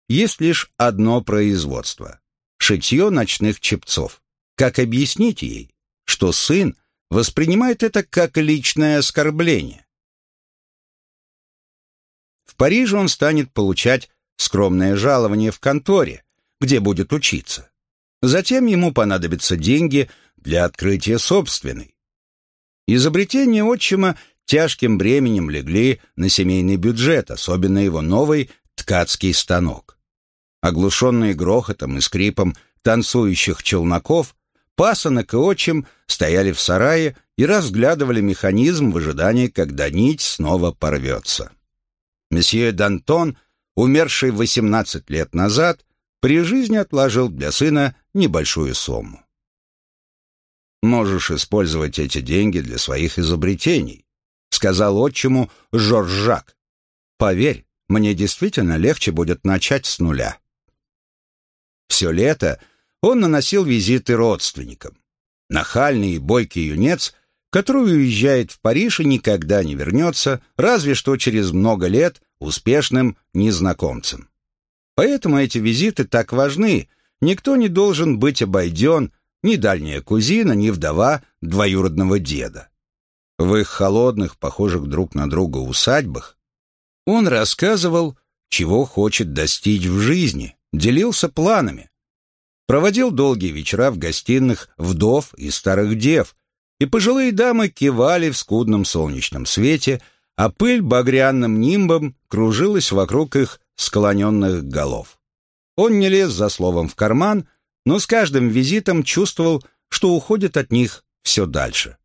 есть лишь одно производство — шитье ночных чепцов. Как объяснить ей, что сын воспринимает это как личное оскорбление? В Париже он станет получать скромное жалование в конторе, где будет учиться. Затем ему понадобятся деньги для открытия собственной. Изобретения отчима тяжким бременем легли на семейный бюджет, особенно его новый ткацкий станок. Оглушенные грохотом и скрипом танцующих челноков, пасынок и отчим стояли в сарае и разглядывали механизм в ожидании, когда нить снова порвется. Месье Д'Антон, умерший 18 лет назад, при жизни отложил для сына небольшую сумму. «Можешь использовать эти деньги для своих изобретений», сказал отчиму Жорж Жак. «Поверь, мне действительно легче будет начать с нуля». Все лето он наносил визиты родственникам. Нахальный и бойкий юнец – который уезжает в Париж и никогда не вернется, разве что через много лет успешным незнакомцем. Поэтому эти визиты так важны, никто не должен быть обойден, ни дальняя кузина, ни вдова двоюродного деда. В их холодных, похожих друг на друга усадьбах он рассказывал, чего хочет достичь в жизни, делился планами. Проводил долгие вечера в гостиных вдов и старых дев, и пожилые дамы кивали в скудном солнечном свете, а пыль багряным нимбом кружилась вокруг их склоненных голов. Он не лез за словом в карман, но с каждым визитом чувствовал, что уходит от них все дальше.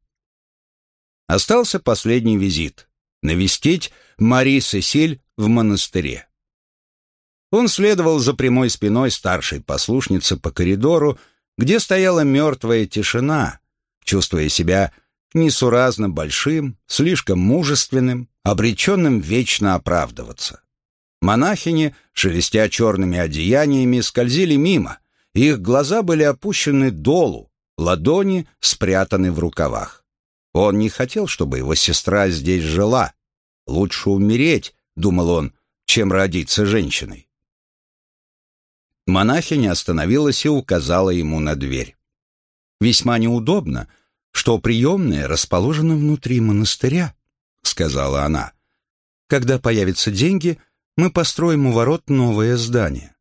Остался последний визит — навестить Мари Сесиль в монастыре. Он следовал за прямой спиной старшей послушницы по коридору, где стояла мертвая тишина, чувствуя себя несуразно большим, слишком мужественным, обреченным вечно оправдываться. Монахини, шелестя черными одеяниями, скользили мимо, их глаза были опущены долу, ладони спрятаны в рукавах. Он не хотел, чтобы его сестра здесь жила. Лучше умереть, думал он, чем родиться женщиной. Монахиня остановилась и указала ему на дверь. Весьма неудобно, что приемная расположена внутри монастыря, сказала она. Когда появятся деньги, мы построим у ворот новое здание.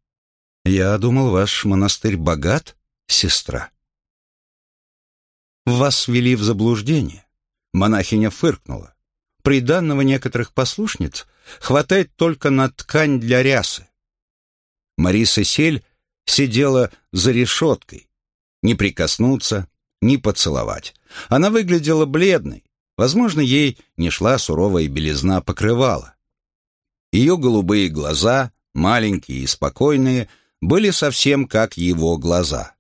Я думал, ваш монастырь богат, сестра. Вас ввели в заблуждение. Монахиня фыркнула. Приданного некоторых послушниц хватает только на ткань для рясы. Мариса Сель сидела за решеткой, не прикоснуться, ни поцеловать. Она выглядела бледной. Возможно, ей не шла суровая белизна покрывала. Ее голубые глаза, маленькие и спокойные, были совсем как его глаза.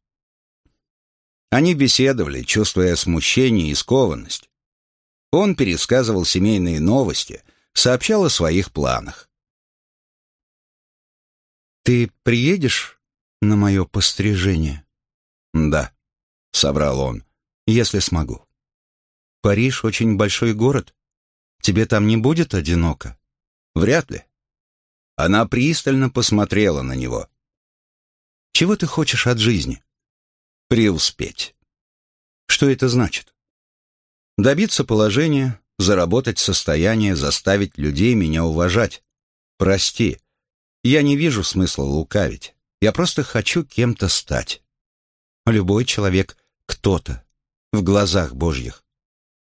Они беседовали, чувствуя смущение и скованность. Он пересказывал семейные новости, сообщал о своих планах. «Ты приедешь на мое пострижение?» «Да», — соврал он, — «если смогу». «Париж — очень большой город. Тебе там не будет одиноко?» «Вряд ли». Она пристально посмотрела на него. «Чего ты хочешь от жизни?» «Преуспеть». «Что это значит?» «Добиться положения, заработать состояние, заставить людей меня уважать. Прости, я не вижу смысла лукавить. Я просто хочу кем-то стать. Любой человек — кто-то в глазах Божьих.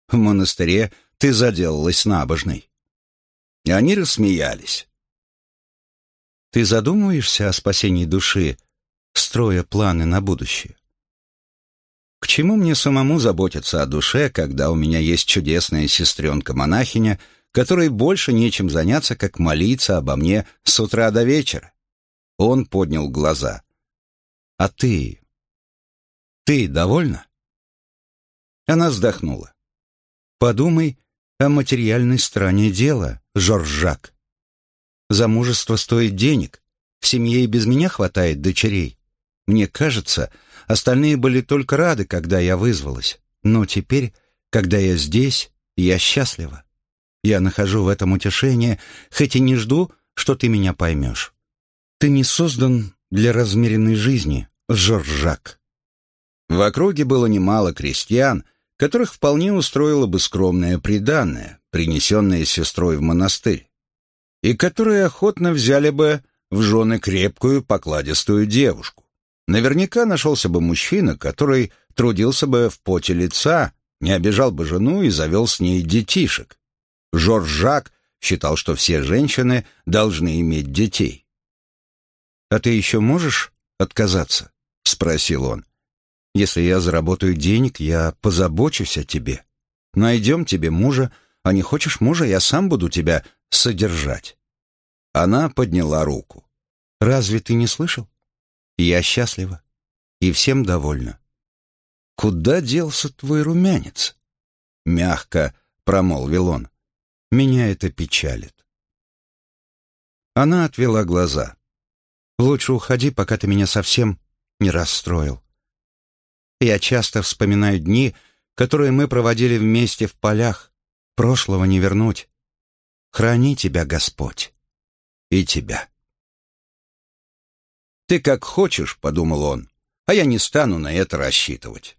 В монастыре ты заделалась набожной. И они рассмеялись. Ты задумываешься о спасении души, строя планы на будущее? К чему мне самому заботиться о душе, когда у меня есть чудесная сестренка-монахиня, которой больше нечем заняться, как молиться обо мне с утра до вечера? Он поднял глаза. «А ты? Ты довольна?» Она вздохнула. «Подумай о материальной стороне дела, Жоржак. Замужество стоит денег. В семье и без меня хватает дочерей. Мне кажется, остальные были только рады, когда я вызвалась. Но теперь, когда я здесь, я счастлива. Я нахожу в этом утешение, хоть и не жду, что ты меня поймешь. Ты не создан для размеренной жизни, Жоржак. В округе было немало крестьян, которых вполне устроило бы скромное приданное, принесенное сестрой в монастырь, и которые охотно взяли бы в жены крепкую покладистую девушку. Наверняка нашелся бы мужчина, который трудился бы в поте лица, не обижал бы жену и завел с ней детишек. Жорж Жак считал, что все женщины должны иметь детей. «А ты еще можешь отказаться?» — спросил он. «Если я заработаю денег, я позабочусь о тебе. Найдем тебе мужа, а не хочешь мужа, я сам буду тебя содержать». Она подняла руку. «Разве ты не слышал? Я счастлива и всем довольна». «Куда делся твой румянец?» — мягко промолвил он. «Меня это печалит». Она отвела глаза. Лучше уходи, пока ты меня совсем не расстроил. Я часто вспоминаю дни, которые мы проводили вместе в полях. Прошлого не вернуть. Храни тебя, Господь, и тебя. «Ты как хочешь», — подумал он, — «а я не стану на это рассчитывать».